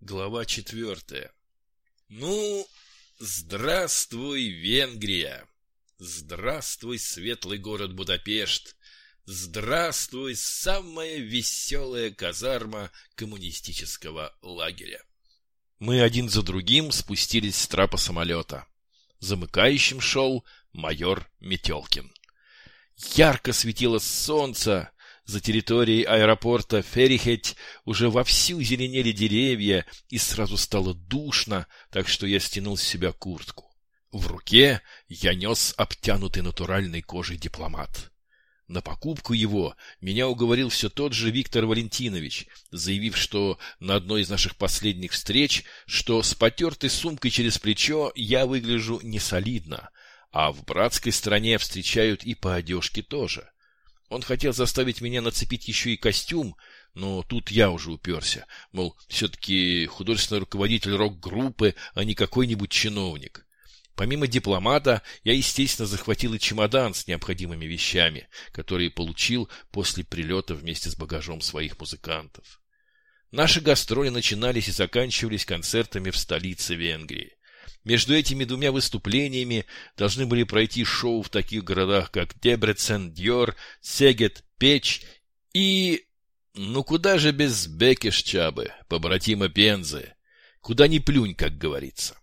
Глава четвертая. Ну, здравствуй, Венгрия! Здравствуй, светлый город Будапешт! Здравствуй, самая веселая казарма коммунистического лагеря! Мы один за другим спустились с трапа самолета. Замыкающим шел майор Метелкин. Ярко светило солнце, за территорией аэропорта Ферихеть уже вовсю зеленели деревья, и сразу стало душно, так что я стянул с себя куртку. В руке я нес обтянутый натуральной кожей дипломат. На покупку его меня уговорил все тот же Виктор Валентинович, заявив, что на одной из наших последних встреч, что с потертой сумкой через плечо я выгляжу несолидно, а в братской стране встречают и по одежке тоже. Он хотел заставить меня нацепить еще и костюм, но тут я уже уперся. Мол, все-таки художественный руководитель рок-группы, а не какой-нибудь чиновник. Помимо дипломата, я, естественно, захватил и чемодан с необходимыми вещами, которые получил после прилета вместе с багажом своих музыкантов. Наши гастроли начинались и заканчивались концертами в столице Венгрии. Между этими двумя выступлениями должны были пройти шоу в таких городах, как Дебрецен, Дьор, Сегет, Печь и... Ну куда же без Бекешчабы, побратима Пензы? Куда ни плюнь, как говорится.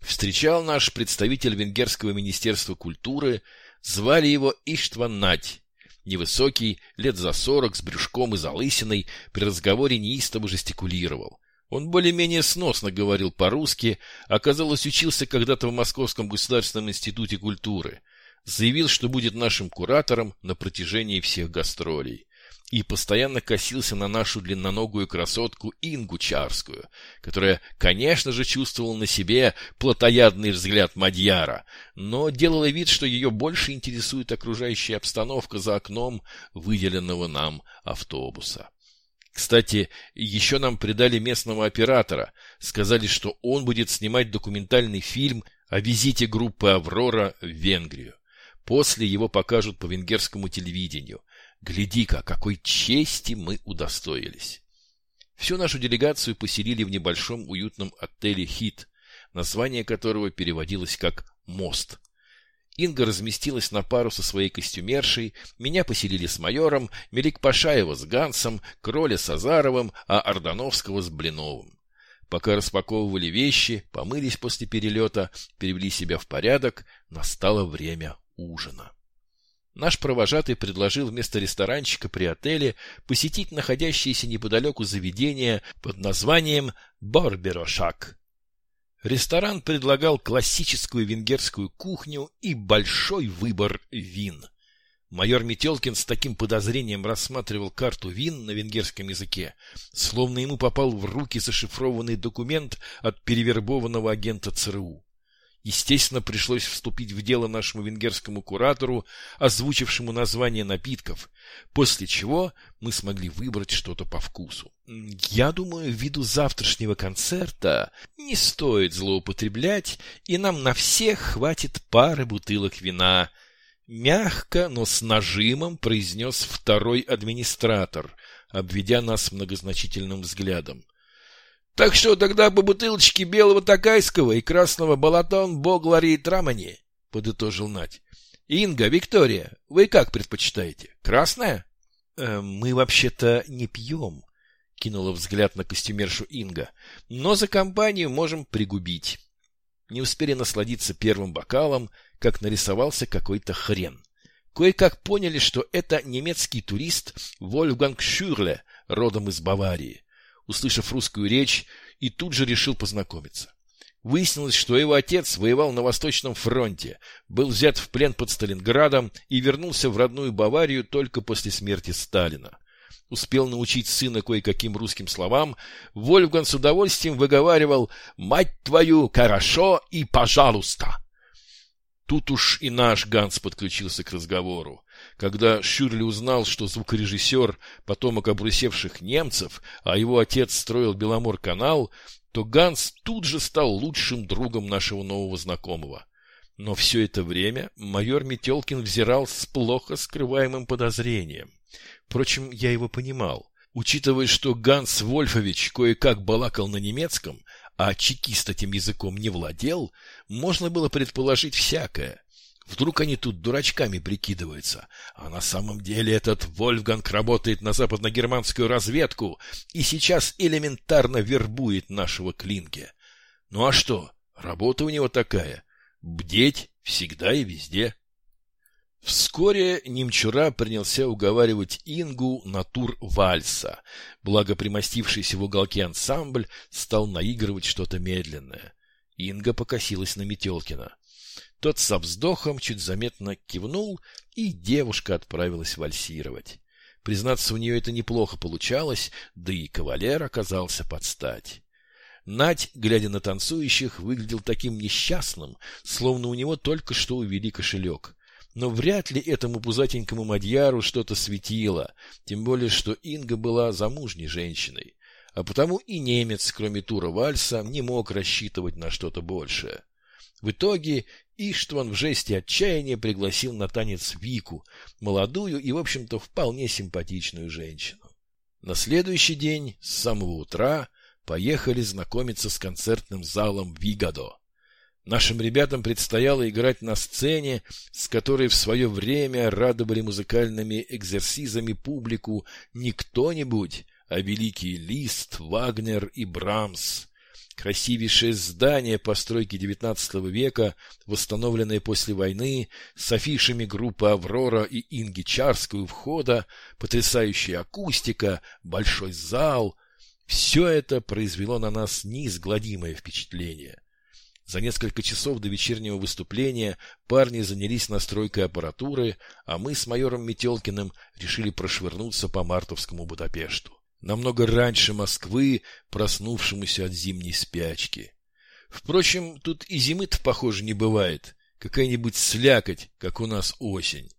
Встречал наш представитель Венгерского министерства культуры, звали его Иштван Надь. Невысокий, лет за сорок, с брюшком и залысиной, при разговоре неистово жестикулировал. Он более-менее сносно говорил по-русски, оказалось, учился когда-то в Московском государственном институте культуры. Заявил, что будет нашим куратором на протяжении всех гастролей. И постоянно косился на нашу длинноногую красотку Ингу Чарскую, которая, конечно же, чувствовала на себе плотоядный взгляд Мадьяра, но делала вид, что ее больше интересует окружающая обстановка за окном выделенного нам автобуса. Кстати, еще нам придали местного оператора. Сказали, что он будет снимать документальный фильм о визите группы «Аврора» в Венгрию. После его покажут по венгерскому телевидению. Гляди-ка, какой чести мы удостоились. Всю нашу делегацию поселили в небольшом уютном отеле «Хит», название которого переводилось как «Мост». Инга разместилась на пару со своей костюмершей, меня поселили с майором, Мелик Пашаева с Гансом, Кроля с Азаровым, а Ордановского с Блиновым. Пока распаковывали вещи, помылись после перелета, перевели себя в порядок, настало время ужина. Наш провожатый предложил вместо ресторанчика при отеле посетить находящееся неподалеку заведение под названием «Борберошак», Ресторан предлагал классическую венгерскую кухню и большой выбор вин. Майор Метелкин с таким подозрением рассматривал карту вин на венгерском языке, словно ему попал в руки зашифрованный документ от перевербованного агента ЦРУ. Естественно, пришлось вступить в дело нашему венгерскому куратору, озвучившему название напитков, после чего мы смогли выбрать что-то по вкусу. Я думаю, ввиду завтрашнего концерта не стоит злоупотреблять, и нам на всех хватит пары бутылок вина. Мягко, но с нажимом произнес второй администратор, обведя нас многозначительным взглядом. Так что тогда по бутылочке белого такайского и красного балатон Боглари и Трамани, — подытожил Надь. — Инга, Виктория, вы как предпочитаете? Красная? «Э, — Мы вообще-то не пьем, — кинула взгляд на костюмершу Инга, — но за компанию можем пригубить. Не успели насладиться первым бокалом, как нарисовался какой-то хрен. Кое-как поняли, что это немецкий турист Вольфганг Шюрле, родом из Баварии услышав русскую речь, и тут же решил познакомиться. Выяснилось, что его отец воевал на Восточном фронте, был взят в плен под Сталинградом и вернулся в родную Баварию только после смерти Сталина. Успел научить сына кое-каким русским словам, Вольфган с удовольствием выговаривал «Мать твою, хорошо и пожалуйста!» Тут уж и наш Ганс подключился к разговору. Когда Шюрли узнал, что звукорежиссер – потомок обрусевших немцев, а его отец строил Беломор-канал, то Ганс тут же стал лучшим другом нашего нового знакомого. Но все это время майор Метелкин взирал с плохо скрываемым подозрением. Впрочем, я его понимал. Учитывая, что Ганс Вольфович кое-как балакал на немецком, а чекист этим языком не владел, можно было предположить всякое. Вдруг они тут дурачками прикидываются, а на самом деле этот Вольфганг работает на западногерманскую разведку и сейчас элементарно вербует нашего Клинке. Ну а что, работа у него такая — бдеть всегда и везде. Вскоре Немчура принялся уговаривать Ингу на тур вальса, благо примостившийся в уголке ансамбль стал наигрывать что-то медленное. Инга покосилась на Метелкина. Тот со вздохом чуть заметно кивнул, и девушка отправилась вальсировать. Признаться, у нее это неплохо получалось, да и кавалер оказался под стать. Надь, глядя на танцующих, выглядел таким несчастным, словно у него только что увели кошелек. Но вряд ли этому пузатенькому мадьяру что-то светило, тем более, что Инга была замужней женщиной. А потому и немец, кроме тура вальса, не мог рассчитывать на что-то большее. В итоге Иштван в жесте отчаяния пригласил на танец Вику, молодую и, в общем-то, вполне симпатичную женщину. На следующий день, с самого утра, поехали знакомиться с концертным залом Вигадо. Нашим ребятам предстояло играть на сцене, с которой в свое время радовали музыкальными экзерсизами публику не кто-нибудь, а великий Лист, Вагнер и Брамс, Красивейшее здание постройки XIX века, восстановленное после войны, с афишами группы «Аврора» и Инги Чарской у входа, потрясающая акустика, большой зал — все это произвело на нас неизгладимое впечатление. За несколько часов до вечернего выступления парни занялись настройкой аппаратуры, а мы с майором Метелкиным решили прошвырнуться по мартовскому Будапешту намного раньше Москвы, проснувшемуся от зимней спячки. Впрочем, тут и зимы-то, похоже, не бывает. Какая-нибудь слякоть, как у нас осень.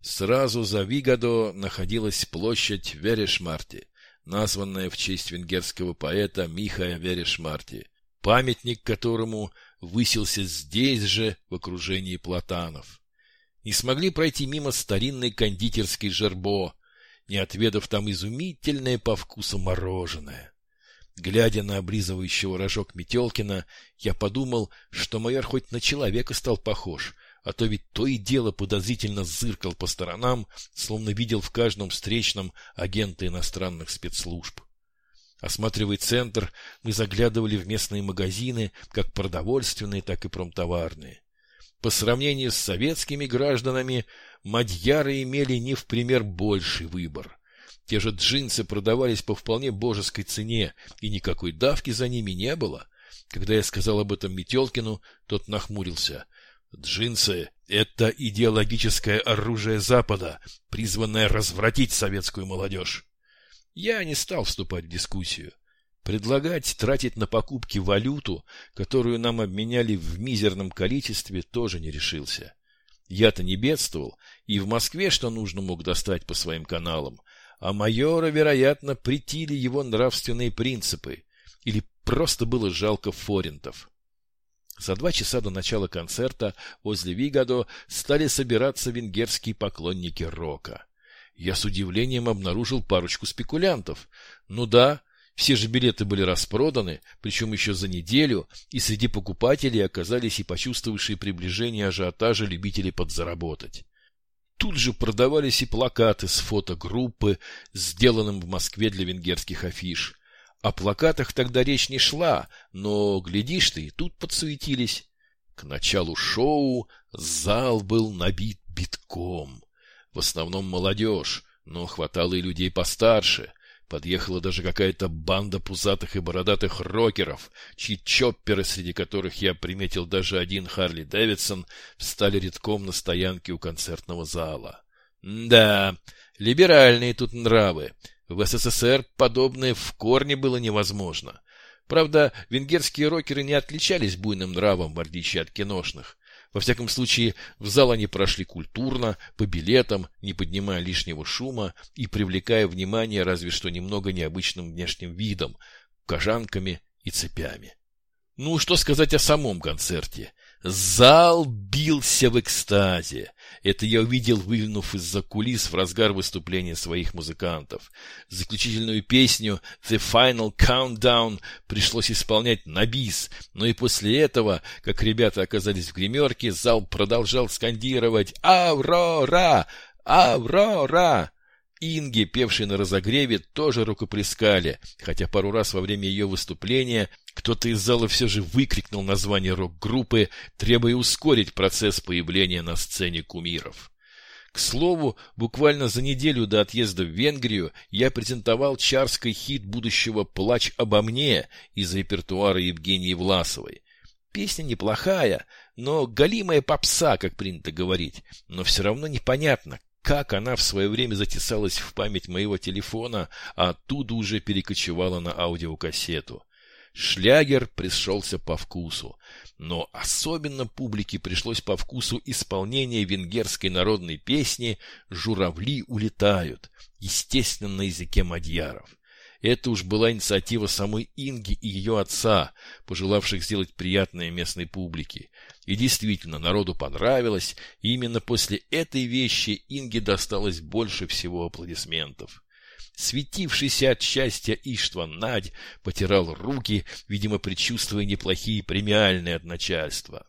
Сразу за Вигадо находилась площадь Верешмарти, названная в честь венгерского поэта Михая Верешмарти, памятник которому высился здесь же, в окружении платанов. Не смогли пройти мимо старинной кондитерской жербо, не отведав там изумительное по вкусу мороженое. Глядя на облизывающего рожок Метелкина, я подумал, что майор хоть на человека стал похож, а то ведь то и дело подозрительно зыркал по сторонам, словно видел в каждом встречном агента иностранных спецслужб. Осматривая центр, мы заглядывали в местные магазины, как продовольственные, так и промтоварные. По сравнению с советскими гражданами, мадьяры имели не в пример больший выбор. Те же джинсы продавались по вполне божеской цене, и никакой давки за ними не было. Когда я сказал об этом Метелкину, тот нахмурился. Джинсы — это идеологическое оружие Запада, призванное развратить советскую молодежь. Я не стал вступать в дискуссию. Предлагать тратить на покупки валюту, которую нам обменяли в мизерном количестве, тоже не решился. Я-то не бедствовал, и в Москве что нужно мог достать по своим каналам, а майора, вероятно, притили его нравственные принципы, или просто было жалко форинтов. За два часа до начала концерта возле Вигадо стали собираться венгерские поклонники рока. Я с удивлением обнаружил парочку спекулянтов. Ну да, все же билеты были распроданы, причем еще за неделю, и среди покупателей оказались и почувствовавшие приближение ажиотажа любители подзаработать. Тут же продавались и плакаты с фото группы, сделанным в Москве для венгерских афиш. О плакатах тогда речь не шла, но, глядишь ты, и тут подсуетились. К началу шоу зал был набит битком. В основном молодежь, но хватало и людей постарше — Подъехала даже какая-то банда пузатых и бородатых рокеров, чьи чопперы, среди которых я приметил даже один Харли Дэвидсон, встали редком на стоянке у концертного зала. Да, либеральные тут нравы. В СССР подобное в корне было невозможно. Правда, венгерские рокеры не отличались буйным нравом, в отличие от киношных. Во всяком случае, в зал они прошли культурно, по билетам, не поднимая лишнего шума и привлекая внимание разве что немного необычным внешним видом, кожанками и цепями. Ну, что сказать о самом концерте. Зал бился в экстазе. Это я увидел, выглянув из-за кулис в разгар выступления своих музыкантов. Заключительную песню «The Final Countdown» пришлось исполнять на бис, но и после этого, как ребята оказались в гримерке, зал продолжал скандировать «Аврора! Аврора!» Инги, певшей на разогреве, тоже рукоплескали, хотя пару раз во время ее выступления кто-то из зала все же выкрикнул название рок-группы, требуя ускорить процесс появления на сцене кумиров. К слову, буквально за неделю до отъезда в Венгрию я презентовал чарский хит будущего «Плач обо мне» из репертуара Евгении Власовой. Песня неплохая, но галимая попса, как принято говорить, но все равно непонятно, как она в свое время затесалась в память моего телефона, а оттуда уже перекочевала на аудиокассету. Шлягер пришелся по вкусу, но особенно публике пришлось по вкусу исполнение венгерской народной песни «Журавли улетают», естественно, на языке мадьяров. Это уж была инициатива самой Инги и ее отца, пожелавших сделать приятное местной публике. И действительно, народу понравилось, и именно после этой вещи Инге досталось больше всего аплодисментов. Светившийся от счастья Иштван Надь потирал руки, видимо, предчувствуя неплохие премиальные от начальства.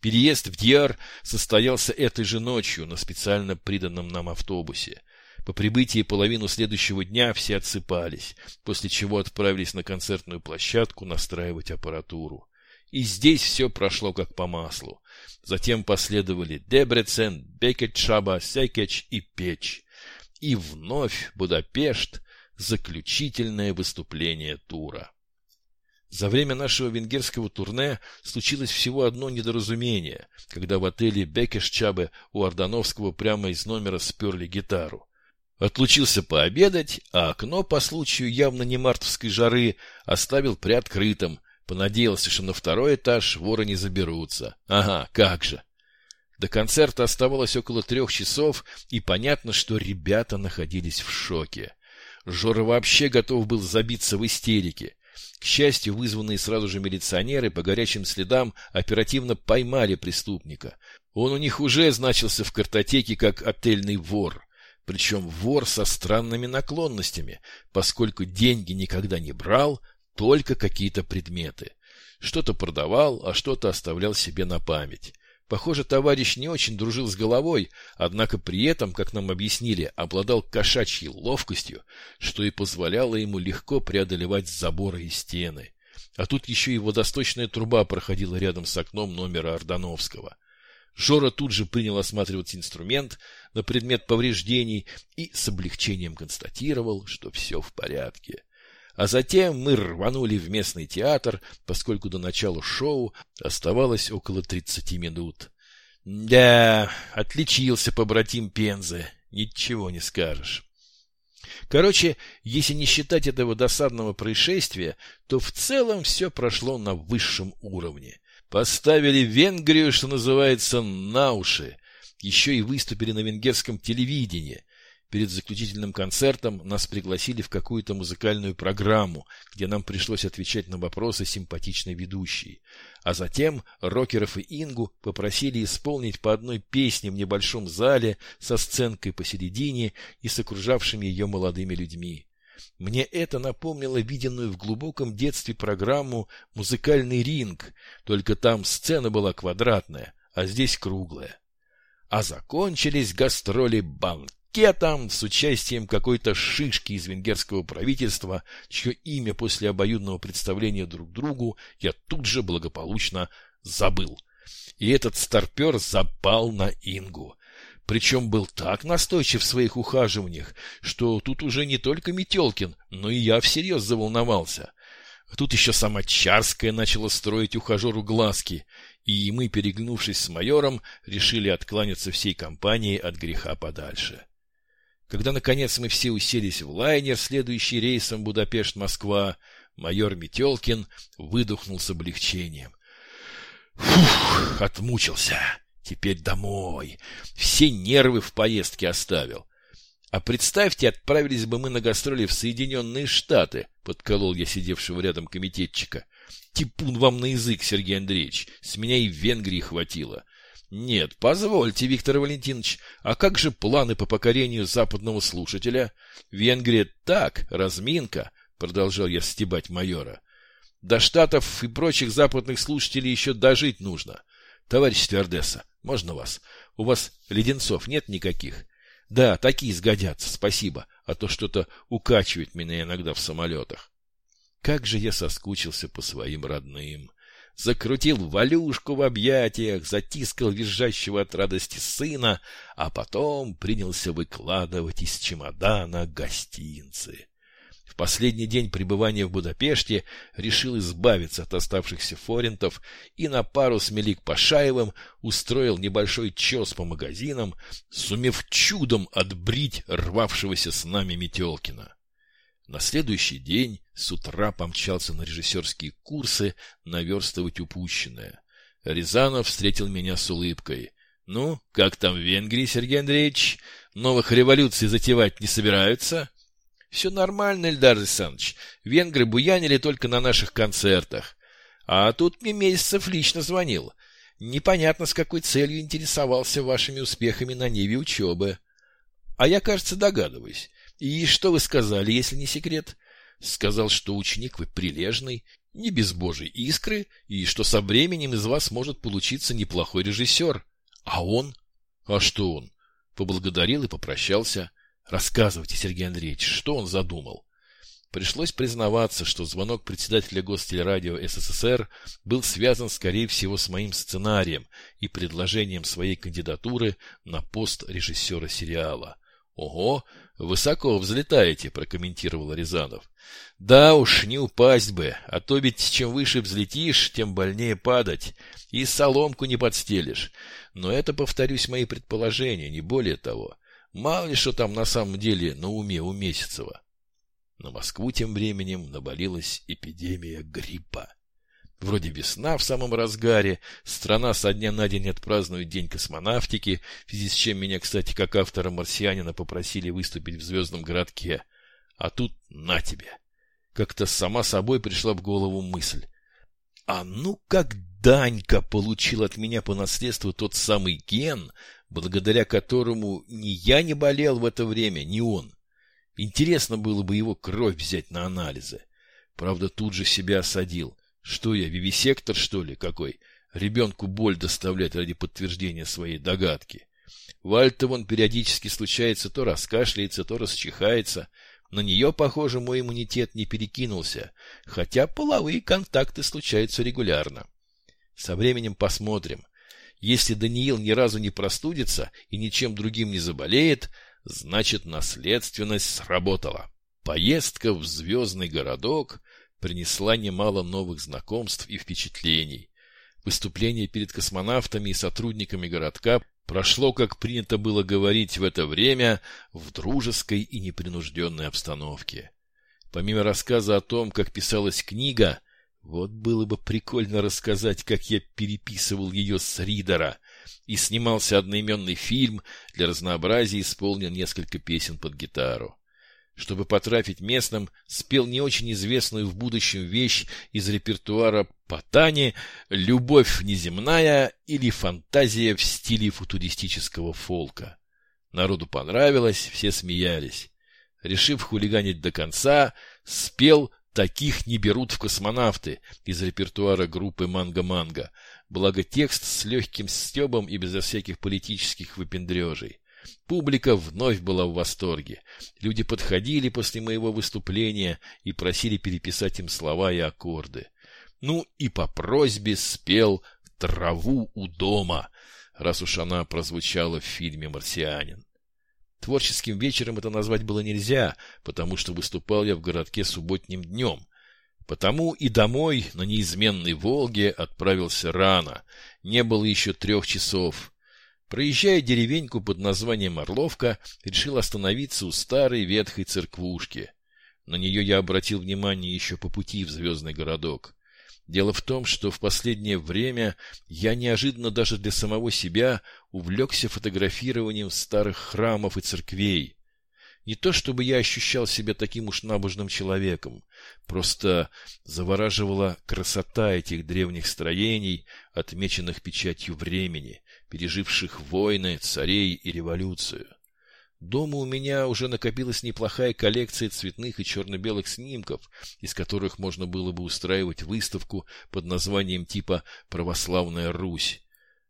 Переезд в Дьяр состоялся этой же ночью на специально приданном нам автобусе. По прибытии половину следующего дня все отсыпались, после чего отправились на концертную площадку настраивать аппаратуру. И здесь все прошло как по маслу. Затем последовали Дебрецен, Бекетшаба, Секеч и Печь. И вновь Будапешт, заключительное выступление тура. За время нашего венгерского турне случилось всего одно недоразумение, когда в отеле Бекешчабе у Ордановского прямо из номера сперли гитару. Отлучился пообедать, а окно по случаю явно не мартовской жары оставил приоткрытым, понадеялся, что на второй этаж воры не заберутся. Ага, как же. До концерта оставалось около трех часов, и понятно, что ребята находились в шоке. Жора вообще готов был забиться в истерике. К счастью, вызванные сразу же милиционеры по горячим следам оперативно поймали преступника. Он у них уже значился в картотеке как отельный вор. Причем вор со странными наклонностями, поскольку деньги никогда не брал, только какие-то предметы. Что-то продавал, а что-то оставлял себе на память. Похоже, товарищ не очень дружил с головой, однако при этом, как нам объяснили, обладал кошачьей ловкостью, что и позволяло ему легко преодолевать заборы и стены. А тут еще и водосточная труба проходила рядом с окном номера Ордановского. Жора тут же принял осматривать инструмент на предмет повреждений и с облегчением констатировал, что все в порядке. А затем мы рванули в местный театр, поскольку до начала шоу оставалось около тридцати минут. Да, отличился побратим Пензы, ничего не скажешь. Короче, если не считать этого досадного происшествия, то в целом все прошло на высшем уровне. Поставили Венгрию, что называется, на уши. Еще и выступили на венгерском телевидении. Перед заключительным концертом нас пригласили в какую-то музыкальную программу, где нам пришлось отвечать на вопросы симпатичной ведущей. А затем рокеров и Ингу попросили исполнить по одной песне в небольшом зале со сценкой посередине и с окружавшими ее молодыми людьми. Мне это напомнило виденную в глубоком детстве программу «Музыкальный ринг», только там сцена была квадратная, а здесь круглая. А закончились гастроли банкетом с участием какой-то шишки из венгерского правительства, чье имя после обоюдного представления друг другу я тут же благополучно забыл. И этот старпер запал на Ингу. Причем был так настойчив в своих ухаживаниях, что тут уже не только Метелкин, но и я всерьез заволновался. Тут еще сама Чарская начала строить ухажеру глазки, и мы, переглянувшись с майором, решили откланяться всей компанией от греха подальше. Когда, наконец, мы все уселись в лайнер, следующий рейсом Будапешт-Москва, майор Метелкин выдохнул с облегчением. Фух, отмучился. Теперь домой. Все нервы в поездке оставил. А представьте, отправились бы мы на гастроли в Соединенные Штаты, подколол я сидевшего рядом комитетчика. Типун вам на язык, Сергей Андреевич, с меня и в Венгрии хватило. Нет, позвольте, Виктор Валентинович, а как же планы по покорению западного слушателя? Венгрия так, разминка, продолжал я стебать майора. До Штатов и прочих западных слушателей еще дожить нужно. Товарищ стюардесса, можно вас? У вас леденцов нет никаких? Да, такие сгодятся, спасибо, а то что-то укачивает меня иногда в самолетах. Как же я соскучился по своим родным. Закрутил Валюшку в объятиях, затискал визжащего от радости сына, а потом принялся выкладывать из чемодана гостинцы последний день пребывания в Будапеште решил избавиться от оставшихся форинтов и на пару с Мелик Пашаевым устроил небольшой чес по магазинам, сумев чудом отбрить рвавшегося с нами Метелкина. На следующий день с утра помчался на режиссерские курсы наверстывать упущенное. Рязанов встретил меня с улыбкой. — Ну, как там в Венгрии, Сергей Андреевич? Новых революций затевать не собираются? Все нормально, Эльдар Александрович. Венгры буянили только на наших концертах. А тут мне Месяцев лично звонил. Непонятно, с какой целью интересовался вашими успехами на ниве учебы. А я, кажется, догадываюсь. И что вы сказали, если не секрет? Сказал, что ученик вы прилежный, не без божьей искры, и что со временем из вас может получиться неплохой режиссер. А он? А что он? Поблагодарил и попрощался. Рассказывайте, Сергей Андреевич, что он задумал? Пришлось признаваться, что звонок председателя Гостелерадио СССР был связан, скорее всего, с моим сценарием и предложением своей кандидатуры на пост режиссера сериала. «Ого, высоко взлетаете», — прокомментировал Рязанов. «Да уж, не упасть бы, а то ведь чем выше взлетишь, тем больнее падать, и соломку не подстелишь. Но это, повторюсь, мои предположения, не более того». Мало ли что там на самом деле на уме у Месяцева. На Москву тем временем наболелась эпидемия гриппа. Вроде весна в самом разгаре, страна со дня на день отпразднует День космонавтики, в связи с чем меня, кстати, как автора «Марсианина» попросили выступить в звездном городке. А тут на тебе. Как-то сама собой пришла в голову мысль. А ну как Данька получил от меня по наследству тот самый ген, благодаря которому ни я не болел в это время, ни он. Интересно было бы его кровь взять на анализы. Правда, тут же себя осадил. Что я, вивисектор, что ли, какой? Ребенку боль доставлять ради подтверждения своей догадки. Вальтов он периодически случается, то раскашляется, то расчихается. На нее, похоже, мой иммунитет не перекинулся, хотя половые контакты случаются регулярно. Со временем посмотрим. Если Даниил ни разу не простудится и ничем другим не заболеет, значит наследственность сработала. Поездка в звездный городок принесла немало новых знакомств и впечатлений. Выступление перед космонавтами и сотрудниками городка прошло, как принято было говорить в это время, в дружеской и непринужденной обстановке. Помимо рассказа о том, как писалась книга, вот было бы прикольно рассказать, как я переписывал ее с Ридера. И снимался одноименный фильм, для разнообразия исполнил несколько песен под гитару. Чтобы потрафить местным, спел не очень известную в будущем вещь из репертуара Потани «Любовь неземная» или «Фантазия в стиле футуристического фолка». Народу понравилось, все смеялись. Решив хулиганить до конца, спел Таких не берут в космонавты из репертуара группы «Манго-Манго», благо текст с легким стебом и безо всяких политических выпендрежей. Публика вновь была в восторге. Люди подходили после моего выступления и просили переписать им слова и аккорды. Ну и по просьбе спел «Траву у дома», раз уж она прозвучала в фильме «Марсианин». Творческим вечером это назвать было нельзя, потому что выступал я в городке субботним днем. Потому и домой на неизменной «Волге» отправился рано. Не было еще трех часов. Проезжая деревеньку под названием Орловка, решил остановиться у старой ветхой церквушки. На нее я обратил внимание еще по пути в звездный городок. Дело в том, что в последнее время я неожиданно даже для самого себя увлекся фотографированием старых храмов и церквей. Не то чтобы я ощущал себя таким уж набожным человеком, просто завораживала красота этих древних строений, отмеченных печатью времени, переживших войны, царей и революцию. Дома у меня уже накопилась неплохая коллекция цветных и черно-белых снимков, из которых можно было бы устраивать выставку под названием типа «Православная Русь».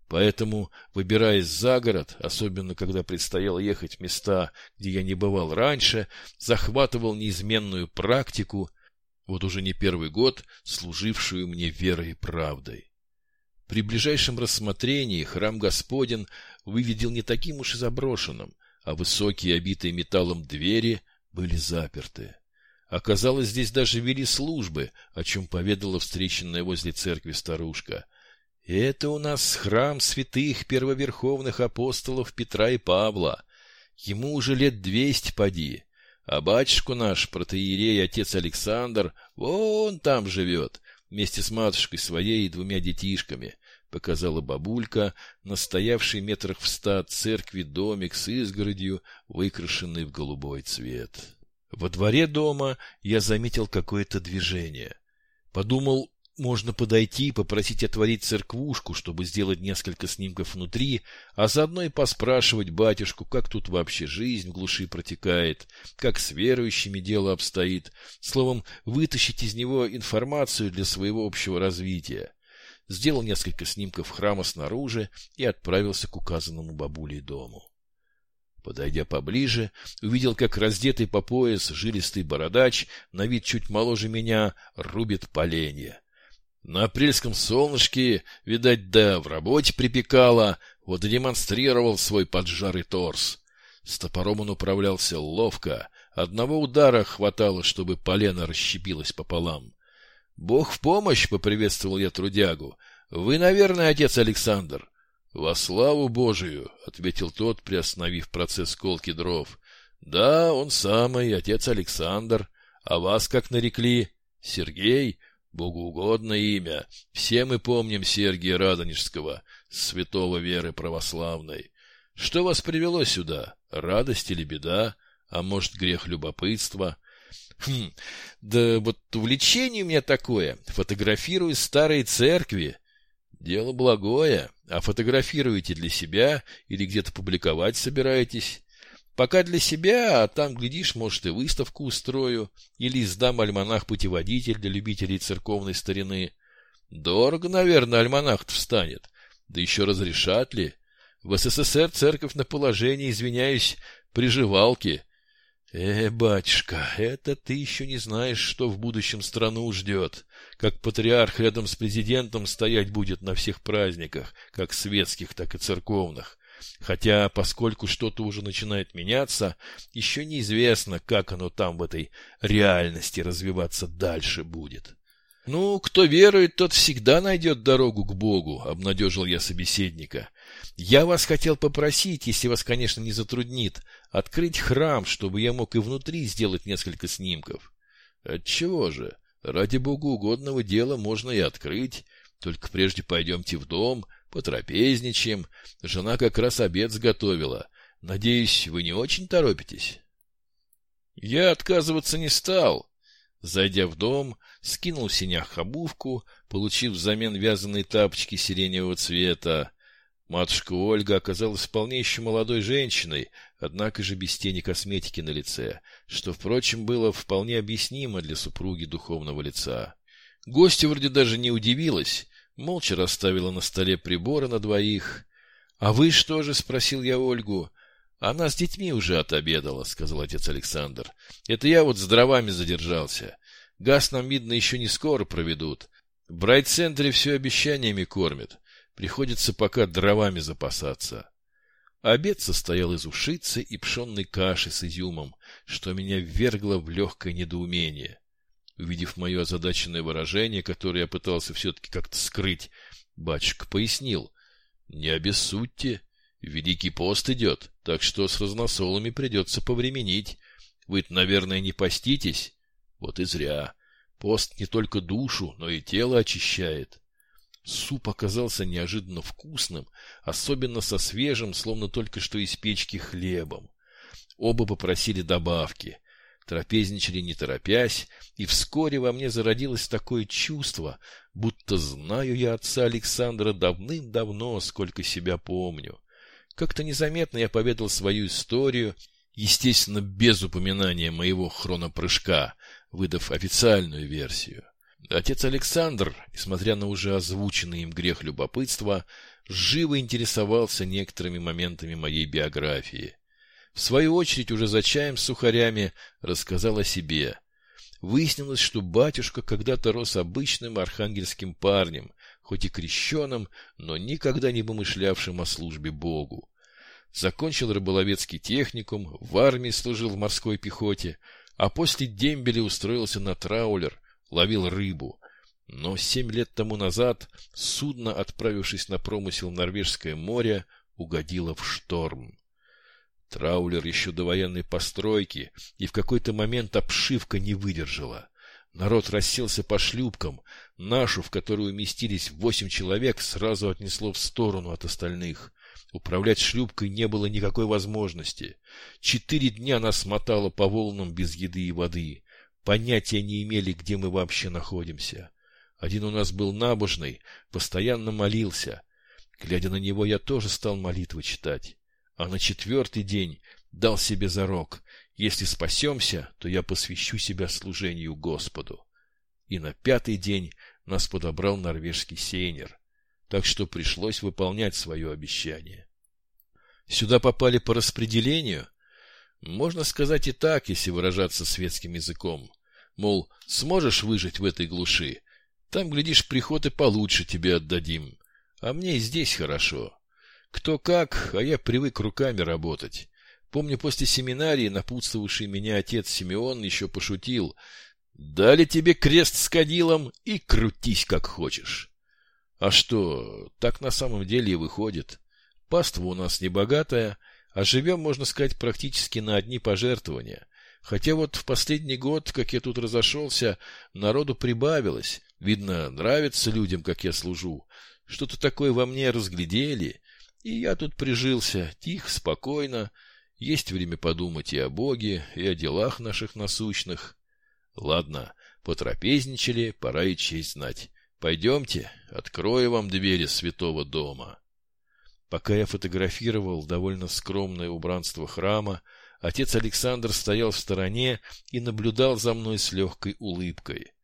Поэтому, выбираясь за город, особенно когда предстояло ехать в места, где я не бывал раньше, захватывал неизменную практику, вот уже не первый год, служившую мне верой и правдой. При ближайшем рассмотрении храм Господен выглядел не таким уж и заброшенным, а высокие, обитые металлом двери были заперты. Оказалось, здесь даже вели службы, о чем поведала встреченная возле церкви старушка — это у нас храм святых первоверховных апостолов Петра и Павла. Ему уже лет двести поди. А батюшку наш, протеерей отец Александр, вон там живет, вместе с матушкой своей и двумя детишками, показала бабулька, настоявший метрах в ста от церкви домик с изгородью, выкрашенный в голубой цвет. Во дворе дома я заметил какое-то движение. Подумал, можно подойти и попросить отворить церквушку, чтобы сделать несколько снимков внутри, а заодно и поспрашивать батюшку, как тут вообще жизнь в глуши протекает, как с верующими дело обстоит, словом, вытащить из него информацию для своего общего развития. Сделал несколько снимков храма снаружи и отправился к указанному бабулей дому. Подойдя поближе, увидел, как раздетый по пояс жилистый бородач, на вид чуть моложе меня, рубит поленья. На апрельском солнышке, видать, да в работе припекало, вот и демонстрировал свой поджарый торс. С топором он управлялся ловко, одного удара хватало, чтобы полено расщепилось пополам. — Бог в помощь! — поприветствовал я трудягу. — Вы, наверное, отец Александр. — Во славу Божию! — ответил тот, приостановив процесс колки дров. — Да, он самый, отец Александр. А вас как нарекли? — Сергей? Богоугодное имя. Все мы помним Сергия Радонежского, святого веры православной. Что вас привело сюда? Радость или беда? А может, грех любопытства? Хм, да вот увлечение у меня такое. Фотографирую старые церкви. Дело благое. А фотографируете для себя или где-то публиковать собираетесь? Пока для себя, а там, глядишь, может, и выставку устрою, или издам альманах-путеводитель для любителей церковной старины. Дорого, наверное, альманах-то встанет. Да еще разрешат ли? В СССР церковь на положении, извиняюсь, приживалки. Э, батюшка, это ты еще не знаешь, что в будущем страну ждет. Как патриарх рядом с президентом стоять будет на всех праздниках, как светских, так и церковных. Хотя, поскольку что-то уже начинает меняться, еще неизвестно, как оно там в этой реальности развиваться дальше будет. «Ну, кто верует, тот всегда найдет дорогу к Богу», — обнадежил я собеседника. «Я вас хотел попросить, если вас, конечно, не затруднит, открыть храм, чтобы я мог и внутри сделать несколько снимков». «Отчего же? Ради богоугодного дела можно и открыть. Только прежде пойдемте в дом, Потрапезничаем. Жена как раз обед сготовила. Надеюсь, вы не очень торопитесь? Я отказываться не стал. Зайдя в дом, скинул в синях обувку, получив взамен вязаные тапочки сиреневого цвета. Матушка Ольга оказалась вполне еще молодой женщиной, однако же без тени косметики на лице, что, впрочем, было вполне объяснимо для супруги духовного лица. Гостья вроде даже не удивилась, молча расставила на столе приборы на двоих. — А вы что же? — спросил я Ольгу. — Она с детьми уже отобедала, — сказал отец Александр. — Это я вот с дровами задержался. Газ нам, видно, еще не скоро проведут. В брайт-центре все обещаниями кормят. Приходится пока дровами запасаться. Обед состоял из ушицы и пшенной каши с изюмом, что меня ввергло в легкое недоумение. Увидев мое озадаченное выражение, которое я пытался все-таки как-то скрыть, батюшка пояснил. — Не обессудьте. Великий пост идет, так что с разносолами придется повременить. вы наверное, не поститесь? Вот и зря. Пост не только душу, но и тело очищает. Суп оказался неожиданно вкусным, особенно со свежим, словно только что из печки хлебом. Оба попросили добавки. Трапезничали не торопясь, и вскоре во мне зародилось такое чувство, будто знаю я отца Александра давным-давно, сколько себя помню. Как-то незаметно я поведал свою историю, естественно, без упоминания моего хронопрыжка, выдав официальную версию. Отец Александр, несмотря на уже озвученный им грех любопытства, живо интересовался некоторыми моментами моей биографии. В свою очередь, уже за чаем с сухарями рассказал о себе. Выяснилось, что батюшка когда-то рос обычным архангельским парнем, хоть и крещеным, но никогда не помышлявшим о службе Богу. Закончил рыболовецкий техникум, в армии служил в морской пехоте, а после дембеля устроился на траулер, ловил рыбу. Но семь лет тому назад судно, отправившись на промысел в Норвежское море, угодило в шторм. Траулер еще до военной постройки, и в какой-то момент обшивка не выдержала. Народ расселся по шлюпкам. Нашу, в которую уместились восемь человек, сразу отнесло в сторону от остальных. Управлять шлюпкой не было никакой возможности. Четыре дня нас мотало по волнам без еды и воды. Понятия не имели, где мы вообще находимся. Один у нас был набожный, постоянно молился. Глядя на него, я тоже стал молитвы читать а на четвертый день дал себе зарок, если спасемся, то я посвящу себя служению Господу. И на пятый день нас подобрал норвежский сейнер, так что пришлось выполнять свое обещание. Сюда попали по распределению? Можно сказать и так, если выражаться светским языком. Мол, сможешь выжить в этой глуши? Там, глядишь, приход и получше тебе отдадим. А мне и здесь хорошо. Кто как, а я привык руками работать. Помню, после семинарии напутствовавший меня отец Симеон еще пошутил. «Дали тебе крест с кадилом и крутись как хочешь». А что, так на самом деле и выходит. Паства у нас небогатая, а живем, можно сказать, практически на одни пожертвования. Хотя вот в последний год, как я тут разошелся, народу прибавилось. Видно, нравится людям, как я служу. Что-то такое во мне разглядели, и я тут прижился, тихо, спокойно. Есть время подумать и о Боге, и о делах наших насущных. Ладно, потрапезничали, пора и честь знать. Пойдемте, открою вам двери святого дома. Пока я фотографировал довольно скромное убранство храма, отец Александр стоял в стороне и наблюдал за мной с легкой улыбкой.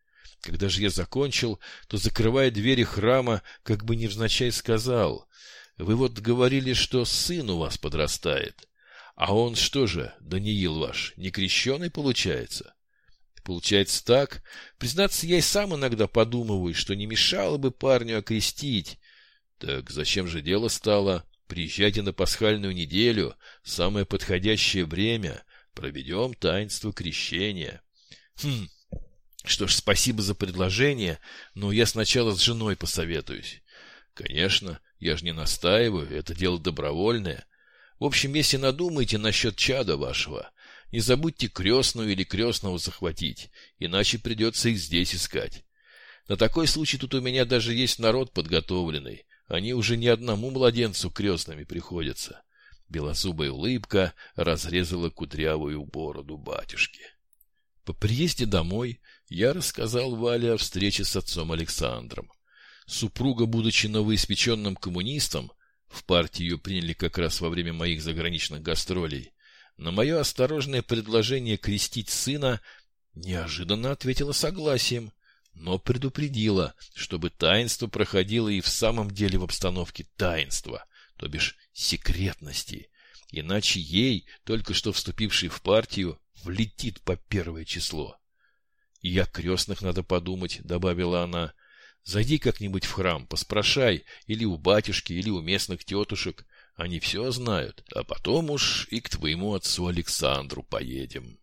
Когда же я закончил, то, закрывая двери храма, как бы невзначай сказал — вы вот говорили, что сын у вас подрастает. А он что же, Даниил ваш, не крещеный получается? Получается так. Признаться, я и сам иногда подумываю, что не мешало бы парню окрестить. Так зачем же дело стало? Приезжайте на пасхальную неделю, самое подходящее время. Проведем таинство крещения. Хм, что ж, спасибо за предложение, но я сначала с женой посоветуюсь. Конечно, я же не настаиваю, это дело добровольное. В общем, если надумаете насчет чада вашего, не забудьте крестную или крестного захватить, иначе придется их здесь искать. На такой случай тут у меня даже есть народ подготовленный. Они уже ни одному младенцу крестными приходятся. Белозубая улыбка разрезала кудрявую бороду батюшки. По приезде домой я рассказал Вале о встрече с отцом Александром. Супруга, будучи новоиспеченным коммунистом, в партию ее приняли как раз во время моих заграничных гастролей, на мое осторожное предложение крестить сына неожиданно ответила согласием, но предупредила, чтобы таинство проходило и в самом деле в обстановке таинства, то бишь секретности, иначе ей, только что вступившей в партию, влетит по первое число. «И о крестных надо подумать», — добавила она, Зайди как-нибудь в храм, поспрашай, или у батюшки, или у местных тетушек. Они все знают, а потом уж и к твоему отцу Александру поедем.